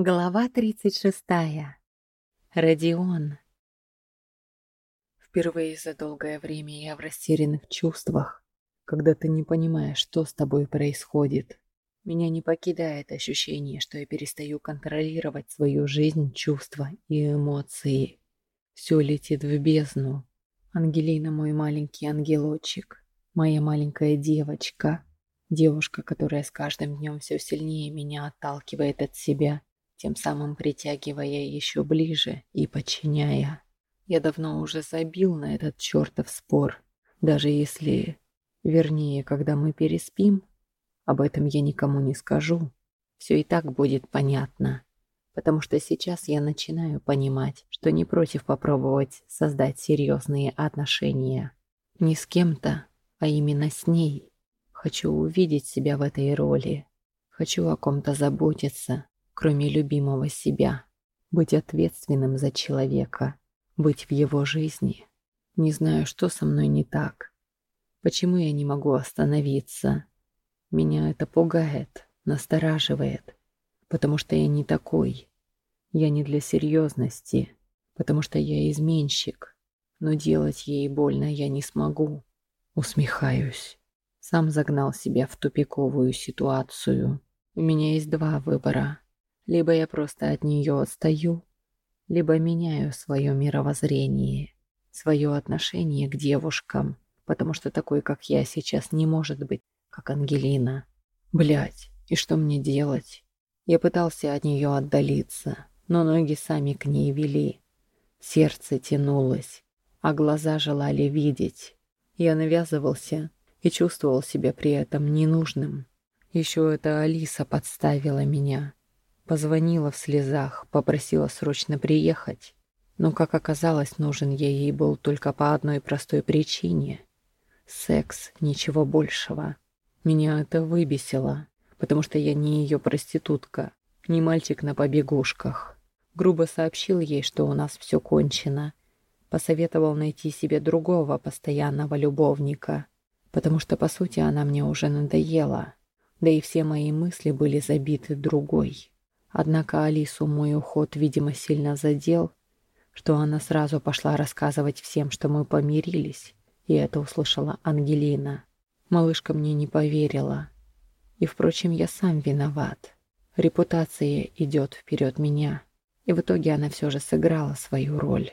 Глава 36. Родион. Впервые за долгое время я в растерянных чувствах, когда ты не понимаешь, что с тобой происходит. Меня не покидает ощущение, что я перестаю контролировать свою жизнь, чувства и эмоции. Все летит в бездну. Ангелина мой маленький ангелочек, моя маленькая девочка, девушка, которая с каждым днем все сильнее меня отталкивает от себя – тем самым притягивая еще ближе и подчиняя. Я давно уже забил на этот чертов спор, даже если... Вернее, когда мы переспим, об этом я никому не скажу. Все и так будет понятно. Потому что сейчас я начинаю понимать, что не против попробовать создать серьезные отношения. Не с кем-то, а именно с ней. Хочу увидеть себя в этой роли. Хочу о ком-то заботиться, кроме любимого себя. Быть ответственным за человека, быть в его жизни. Не знаю, что со мной не так. Почему я не могу остановиться? Меня это пугает, настораживает, потому что я не такой. Я не для серьезности, потому что я изменщик, но делать ей больно я не смогу. Усмехаюсь. Сам загнал себя в тупиковую ситуацию. У меня есть два выбора. Либо я просто от нее отстаю, либо меняю свое мировоззрение, свое отношение к девушкам, потому что такой, как я, сейчас не может быть, как Ангелина. Блять, и что мне делать? Я пытался от нее отдалиться, но ноги сами к ней вели. Сердце тянулось, а глаза желали видеть. Я навязывался и чувствовал себя при этом ненужным. Еще эта Алиса подставила меня. Позвонила в слезах, попросила срочно приехать. Но, как оказалось, нужен я ей был только по одной простой причине. Секс, ничего большего. Меня это выбесило, потому что я не ее проститутка, не мальчик на побегушках. Грубо сообщил ей, что у нас все кончено. Посоветовал найти себе другого постоянного любовника, потому что, по сути, она мне уже надоела. Да и все мои мысли были забиты другой. Однако Алису мой уход, видимо, сильно задел, что она сразу пошла рассказывать всем, что мы помирились, и это услышала Ангелина. Малышка мне не поверила. И, впрочем, я сам виноват. Репутация идет вперед меня, и в итоге она все же сыграла свою роль.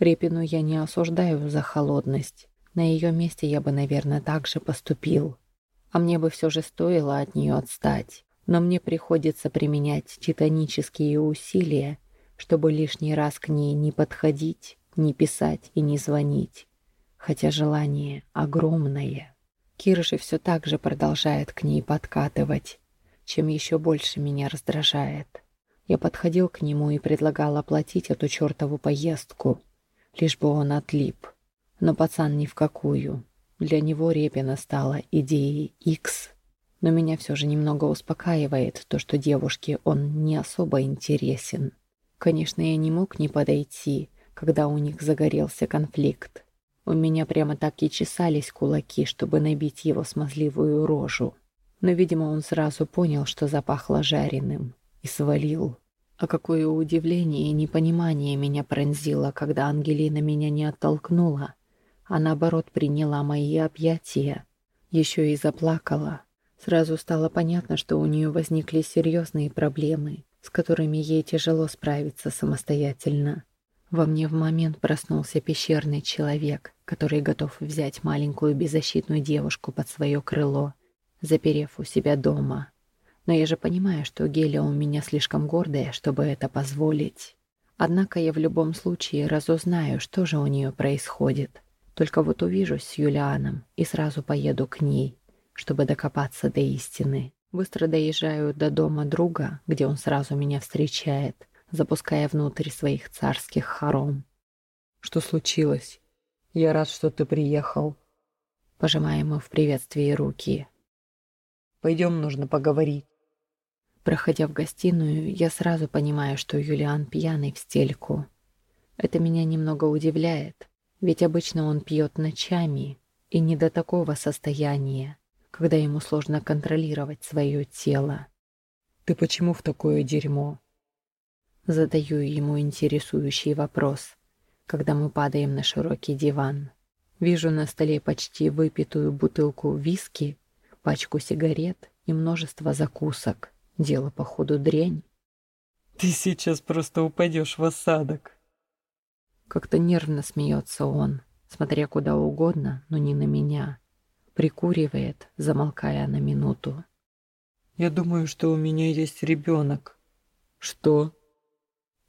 Репину я не осуждаю за холодность. На ее месте я бы, наверное, так же поступил. А мне бы все же стоило от нее отстать но мне приходится применять титанические усилия, чтобы лишний раз к ней не подходить, не писать и не звонить. Хотя желание огромное. Кир же все так же продолжает к ней подкатывать, чем еще больше меня раздражает. Я подходил к нему и предлагал оплатить эту чертову поездку, лишь бы он отлип. Но пацан ни в какую. Для него Репина стала идеей X но меня все же немного успокаивает то, что девушке он не особо интересен. Конечно, я не мог не подойти, когда у них загорелся конфликт. У меня прямо так и чесались кулаки, чтобы набить его смазливую рожу. Но, видимо, он сразу понял, что запахло жареным, и свалил. А какое удивление и непонимание меня пронзило, когда Ангелина меня не оттолкнула, а наоборот приняла мои объятия. Еще и заплакала. Сразу стало понятно, что у нее возникли серьезные проблемы, с которыми ей тяжело справиться самостоятельно. Во мне в момент проснулся пещерный человек, который готов взять маленькую беззащитную девушку под свое крыло, заперев у себя дома. Но я же понимаю, что Геля у меня слишком гордая, чтобы это позволить. Однако я в любом случае разузнаю, что же у нее происходит. Только вот увижусь с Юлианом и сразу поеду к ней чтобы докопаться до истины. Быстро доезжаю до дома друга, где он сразу меня встречает, запуская внутрь своих царских хором. «Что случилось? Я рад, что ты приехал». Пожимаем мы в приветствии руки. «Пойдем, нужно поговорить». Проходя в гостиную, я сразу понимаю, что Юлиан пьяный в стельку. Это меня немного удивляет, ведь обычно он пьет ночами, и не до такого состояния когда ему сложно контролировать свое тело. «Ты почему в такое дерьмо? Задаю ему интересующий вопрос, когда мы падаем на широкий диван. Вижу на столе почти выпитую бутылку виски, пачку сигарет и множество закусок. Дело, походу, дрянь. «Ты сейчас просто упадешь в осадок». Как-то нервно смеется он, смотря куда угодно, но не на меня. Прикуривает, замолкая на минуту. «Я думаю, что у меня есть ребенок». «Что?»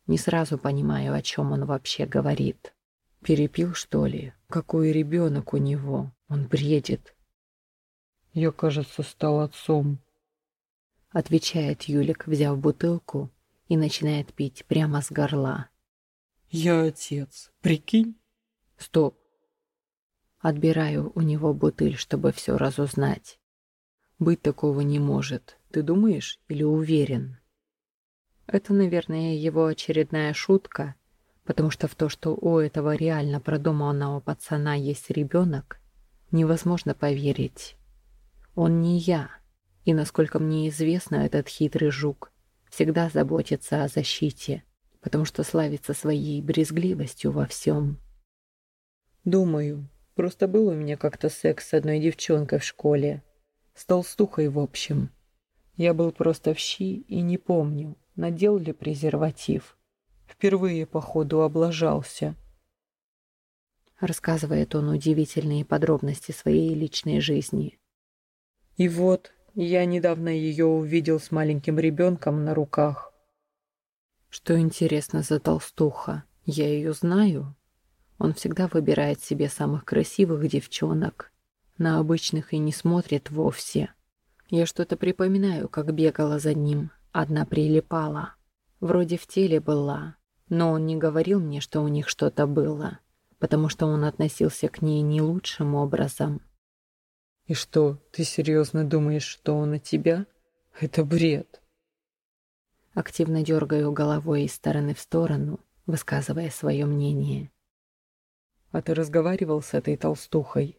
Не сразу понимаю, о чем он вообще говорит. Перепил, что ли? Какой ребенок у него? Он бредит. Я, кажется, стал отцом. Отвечает Юлик, взяв бутылку и начинает пить прямо с горла. Я отец, прикинь? Стоп. Отбираю у него бутыль, чтобы все разузнать. Быть такого не может. Ты думаешь или уверен? Это, наверное, его очередная шутка, потому что в то, что у этого реально продуманного пацана есть ребенок, невозможно поверить. Он не я, и, насколько мне известно, этот хитрый жук всегда заботится о защите, потому что славится своей брезгливостью во всем. Думаю, просто был у меня как-то секс с одной девчонкой в школе. С толстухой, в общем. Я был просто в щи и не помню, надел ли презерватив. Впервые, походу, облажался. Рассказывает он удивительные подробности своей личной жизни. И вот, я недавно ее увидел с маленьким ребенком на руках. Что интересно за толстуха? Я ее знаю. Он всегда выбирает себе самых красивых девчонок. На обычных и не смотрит вовсе. Я что-то припоминаю, как бегала за ним, Одна прилипала. Вроде в теле была, но он не говорил мне, что у них что-то было, потому что он относился к ней не лучшим образом. «И что, ты серьезно думаешь, что он от тебя? Это бред!» Активно дергаю головой из стороны в сторону, высказывая свое мнение. «А ты разговаривал с этой толстухой?»